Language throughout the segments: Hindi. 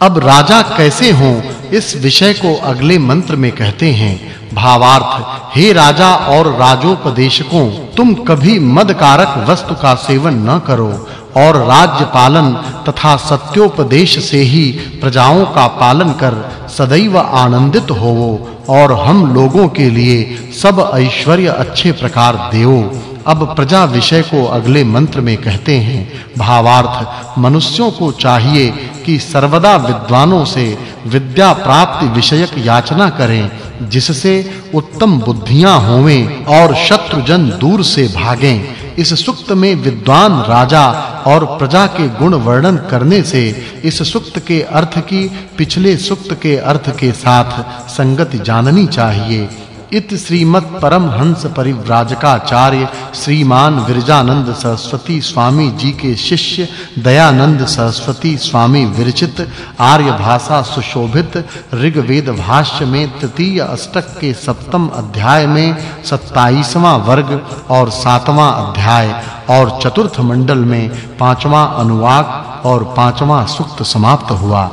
अब राजा कैसे हों, इस विषय को अगले मंत्र में कहते हैं। भावार्थ, हे राजा और राजोपदेशकों, तुम कभी मदकारक वस्तु का सेवन न करो और राज्य पालन तथा सत्योपदेश से ही प्रजाओं का पालन कर सदैव आनंदित होवो और हम लोगों के लिए सब ऐश्वर्य अच्छे प्रकार देओ अब प्रजा विषय को अगले मंत्र में कहते हैं। भावार्थ, मनुष्यों को चाहिए कि सर्वदा विद्वानों से विद्या प्राप्ति विषयक याचना करें, जिससे उत्तम बुद्धियाँ होवें और शत्रुजन दूर से भागें। इस सुक्त में विद्वान राजा और प्रजा के गुण वर्णन करने से इस सुक्त के अर्थ की, पिछले सुक्त के अर्थ के साथ संगति जाननी चाहिए। इत श्रीमत् परमहंस परिव्राजकाचार्य श्रीमान विरजानंद सरस्वती स्वामी जी के शिष्य दयानंद सरस्वती स्वामी विरचित आर्य भाषा सुशोभित ऋग्वेद भाष्य में तृतीय अष्टक के सप्तम अध्याय में 27वां वर्ग और 7वां अध्याय और चतुर्थ मंडल में पांचवां अनुवाक और पांचवां सूक्त समाप्त हुआ।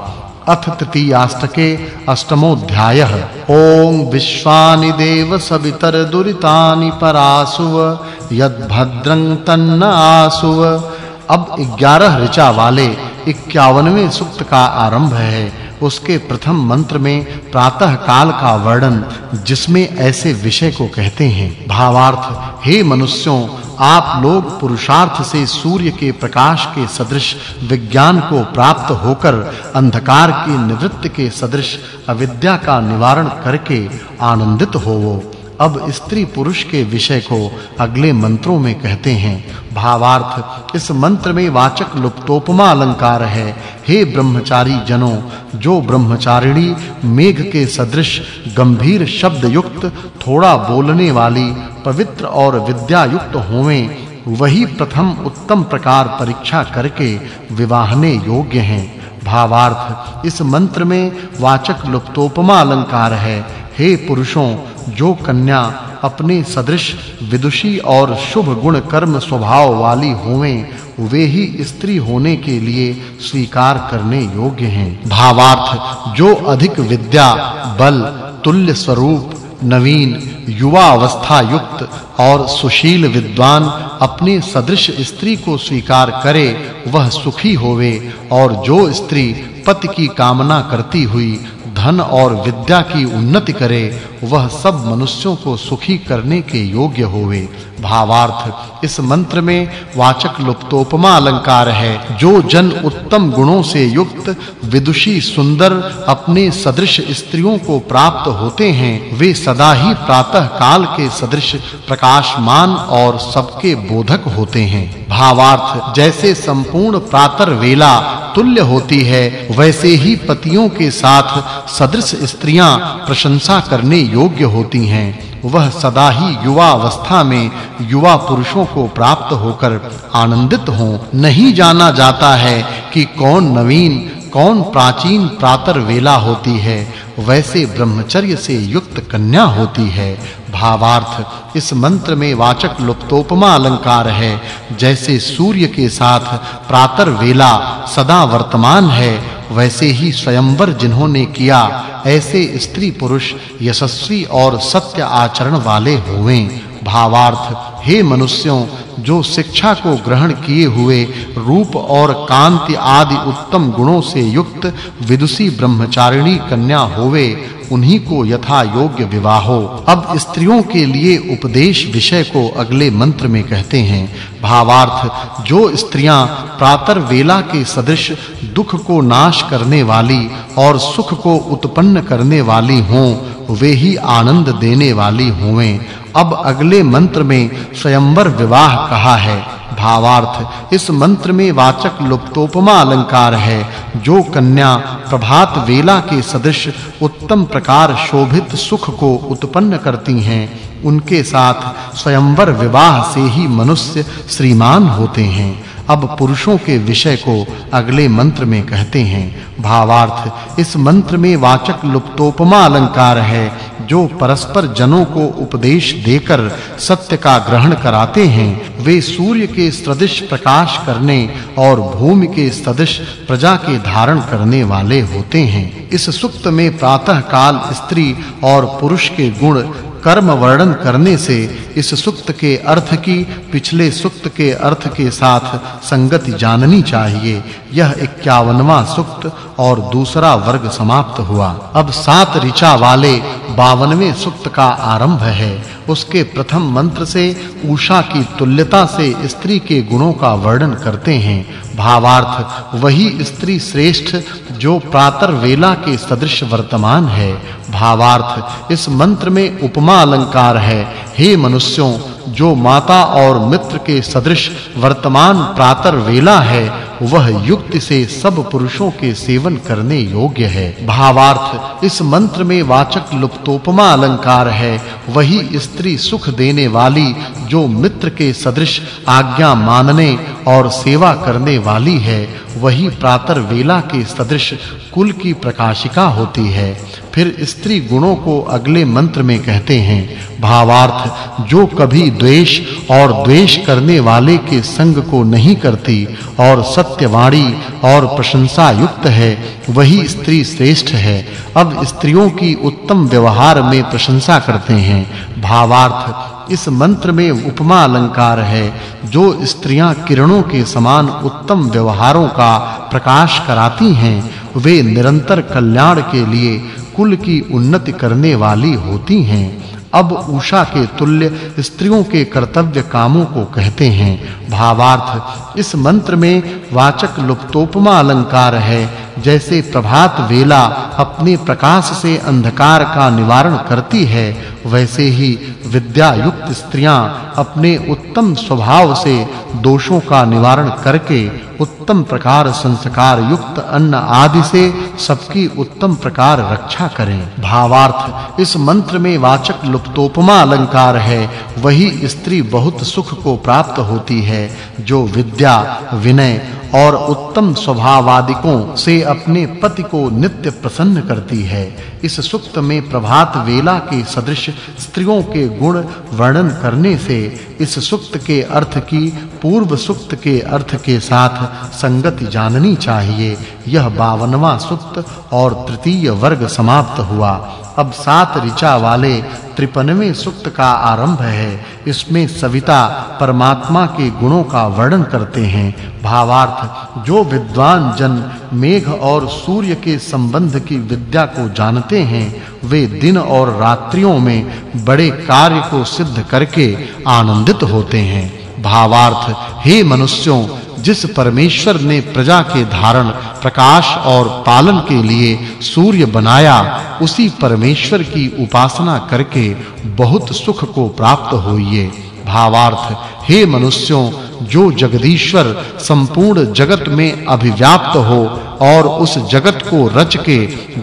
अथ तृतीयाष्टके अष्टमोऽध्यायः। ॐ विश्वानि देव सवितर दुरितानि परासुव, यद्भद्रं तन्न आसुव। अब 11 ऋचा वाले 51वें सूक्त का आरंभ है। उसके प्रथम मंत्र में प्रातः काल का वर्णन, जिसमें ऐसे विषय को कहते हैं, भावार्थ, हे मनुष्यों आप लोग पुरुषार्थ से सूर्य के प्रकाश के सदृश विज्ञान को प्राप्त होकर अंधकार की निवृत्ति के सदृश अविद्या का निवारण करके आनंदित होवो। अब स्त्री पुरुष के विषय को अगले मंत्रों में कहते हैं। भावार्थ, इस मंत्र में वाचक् लुप्तोपमा अलंकार है। हे ब्रह्मचारी जनों, जो ब्रह्मचारिणी, मेघ के सदृश, गंभीर शब्द युक्त थोड़ा बोलने वाली, पवित्र और विद्या युक्त होवें, वही प्रथम उत्तम प्रकार परीक्षा करके विवाहने योग्य हैं। भावार्थ, इस मंत्र में वाचक् लुप्तोपमा अलंकार है। हे पुरुषों, जो कन्या अपने सदृश, विदुषी और शुभ गुण कर्म स्वभाव वाली होवें, वे ही स्त्री होने के लिए स्वीकार करने योग्य हैं। भावार्थ, जो अधिक विद्या, बल, तुल्य स्वरूप, नवीन युवा अवस्था युक्त और सुशील विद्वान अपने सदृश स्त्री को स्वीकार करे, वह सुखी होवे और जो स्त्री पति की कामना करती हुई धन और विद्या की उन्नति करे, वह सब मनुष्यों को सुखी करने के योग्य होवे। भावार्थ, इस मंत्र में वाचक् लुप्तोपमा अलंकार है। जो जन उत्तम गुणों से युक्त, विदुषी, सुंदर, अपने सदृश स्त्रियों को प्राप्त होते हैं, वे सदा ही प्रातः काल के सदृश, प्रकाशमान और सबके बोधक होते हैं। भावार्थ, जैसे संपूर्ण प्रातर वेला तुल्य होती है, वैसे ही पतियों के साथ सदृश स्त्रियाँ प्रशंसा करने योग्य होती हैं। वह सदा ही युवा अवस्था में युवा पुरुषों को प्राप्त होकर आनंदित हो। नहीं जाना जाता है कि कौन नवीन कौन प्राचीन प्रातर वेला होती है, वैसे ब्रह्मचर्य से युक्त कन्या होती है। भावार्थ, इस मंत्र में वाचक् लुप्तोपमा अलंकार है। जैसे सूर्य के साथ प्रातर वेला सदा वर्तमान है, वैसे ही स्वयंवर जिन्होंने किया, ऐसे स्त्री पुरुष यशस्वी और सत्य आचरण वाले होवें भावार्थ, हे मनुष्यों, जो शिक्षा को ग्रहण किए हुए रूप और कांति आदि उत्तम गुणों से युक्त विदुषी ब्रह्मचारिणी कन्या होवे, उन्हीं को यथा योग्य विवाह। हो अब स्त्रियों के लिए उपदेश विषय को अगले मंत्र में कहते हैं, भावार्थ, जो स्त्रियाँ प्रातर वेला के सदृश दुख को नाश करने वाली और सुख को उत्पन्न करने वाली हों, वे ही आनंद देने वाली होवें। अब अगले मंत्र में स्वयंवर विवाह कहा है। भावार्थ, इस मंत्र में वाचक् लुप्तोपमा अलंकार है। जो कन्या प्रभात वेला के सदृश उत्तम प्रकार शोभित सुख को उत्पन्न करती हैं, उनके साथ स्वयंवर विवाह से ही मनुष्य श्रीमान होते हैं। अब पुरुषों के विषय को अगले मंत्र में कहते हैं। भावार्थ, इस मंत्र में वाचक् लुप्तोपमा अलंकार है जो परस्पर जनों को उपदेश देकर सत्य का ग्रहण कराते हैं, वे सूर्य के सदृश प्रकाश करने और भूमि के सदृश प्रजा के धारण करने वाले होते हैं। इस सुक्त में प्रातः काल स्त्री और पुरुष के गुण कर्म वर्णन करने से इस सुक्त के अर्थ की, पिछले सुक्त के अर्थ के साथ संगति जाननी चाहिए। यह 51वां सुक्त और दूसरा वर्ग समाप्त हुआ। अब सात ऋचा वाले 52वें सुक्त का आरंभ है। उसके प्रथम मंत्र से उषा की तुल्यता से स्त्री के गुणों का वर्णन करते हैं। भावार्थ, वही स्त्री श्रेष्ठ जो प्रातर वेला के सदृश वर्तमान है। भावार्थ, इस मंत्र में उपमा अलंकार है। हे मनुष्यों, जो माता और मित्र के सदृश वर्तमान प्रातर वेला है, वह युक्ति से सब पुरुषों के सेवन करने योग्य है। भावार्थ, इस मंत्र में वाचक् लुप्तोपमा अलंकार है। वही स्त्री सुख देने वाली, जो मित्र के सदृश आज्ञा मानने और सेवा करने वाली है, वही प्रातर वेला के सदृश कुल की प्रकाशिका होती है। फिर स्त्री गुणों को अगले मंत्र में कहते हैं, भावार्थ, जो कभी द्वेष और द्वेष करने वाले के संग को नहीं करती और सत्यवाणी और प्रशंसा युक्त है, वही स्त्री श्रेष्ठ है। अब स्त्रियों की उत्तम व्यवहार में प्रशंसा करते हैं। भावार्थ, इस मंत्र में उपमा अलंकार है, जो स्त्रियाँ किरणों के समान उत्तम व्यवहारों का प्रकाश कराती हैं। वे निरंतर कल्याण के लिए कुल की उन्नति करने वाली होती हैं। अब उषा के तुल्य स्त्रियों के कर्तव्य कामों को कहते हैं। भावार्थ, इस मंत्र में वाचक् लुप्तोपमा अलंकार है, जैसे प्रभात वेला अपने प्रकाश से अंधकार का निवारण करती है वैसे ही विद्या युक्त स्त्रियाँ अपने उत्तम स्वभाव से दोषों का निवारण करके उत्तम प्रकार संस्कार युक्त अन्न आदि से सबकी उत्तम प्रकार रक्षा करें। भावार्थ, इस मंत्र में वाचक् लुप्तोपमा अलंकार है, वही स्त्री बहुत सुख को प्राप्त होती है, जो विद्या, विनय और उत्तम स्वभाव स्वभावादिकों से अपने पति को नित्य प्रसन्न करती है। इस सुक्त में प्रभात वेला के सदृश स्त्रियों के गुण वर्णन करने से इस सुक्त के अर्थ की, पूर्व सुक्त के अर्थ के साथ संगति जाननी चाहिए। यह 52वां सुक्त और तृतीय वर्ग समाप्त हुआ। अब सात ऋचा वाले 53वें सुक्त का आरंभ है। इसमें सविता परमात्मा के गुणों का वर्णन करते हैं। भावार्थ, जो विद्वान जन मेघ और सूर्य के संबंध की विद्या को जानते हैं, वे दिन और रात्रियों में बड़े कार्य को सिद्ध करके आनंदित होते हैं। भावार्थ, हे मनुष्यों, जिस परमेश्वर ने प्रजा के धारण, प्रकाश और पालन के लिए सूर्य बनाया, उसी परमेश्वर की उपासना करके बहुत सुख को प्राप्त होइए। भावार्थ। हे मनुष्यों, जो जगदीश्वर संपूर्ण जगत में अभिव्याप्त हो और उस जगत को रच के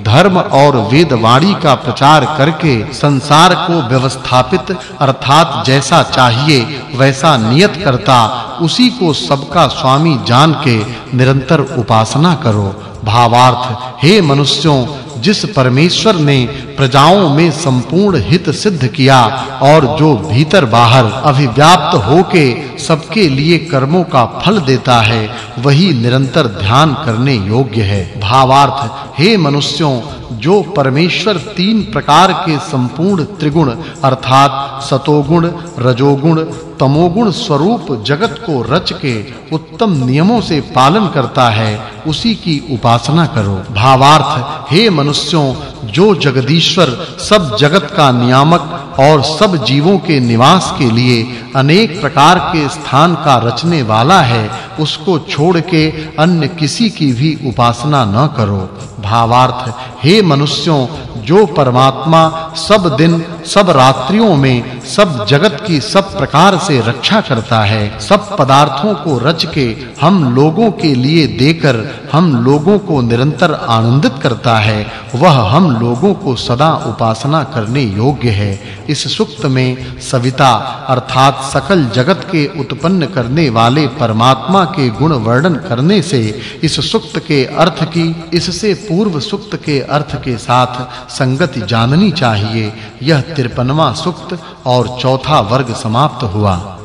धर्म और वेद वाणी का प्रचार करके संसार को व्यवस्थापित, अर्थात जैसा चाहिए, वैसा नियत करता, उसी को सबका स्वामी जान के निरंतर उपासना करो। भावार्थ, हे मनुष्यों जिस परमेश्वर ने प्रजाओं में संपूर्ण हित सिद्ध किया और जो भीतर बाहर अभिव्याप्त होके सबके लिए कर्मों का फल देता है वही निरंतर ध्यान करने योग्य है। भावार्थ, हे मनुष्यों, जो परमेश्वर तीन प्रकार के संपूर्ण त्रिगुण, अर्थात सतोगुण, रजोगुण, तमोगुण स्वरूप जगत को रच के उत्तम नियमों से पालन करता है, उसी की उपासना करो। भावार्थ, हे मनुष्यों, जो जगदीश्वर, सब जगत का नियामक और सब जीवों के निवास के लिए अनेक प्रकार के स्थान का रचने वाला है उसको छोड़ के अन्य किसी की भी उपासना न करो। भावार्थ, हे मनुष्यों, जो परमात्मा सब दिन सब रात्रियों में सब जगत की सब प्रकार से रक्षा करता है। सब पदार्थों को रच के हम लोगों के लिए देकर हम लोगों को निरंतर आनंदित करता है। वह हम लोगों को सदा उपासना करने योग्य है। इस सुक्त में सविता अर्थात सकल जगत के उत्पन्न करने वाले परमात्मा के गुण वर्णन करने से इस सुक्त के अर्थ की, इससे पूर्व सुक्त के अर्थ के साथ संगति जाननी चाहिए। यह 53वां सुक्त और चौथा वर्ग समाप्त हुआ।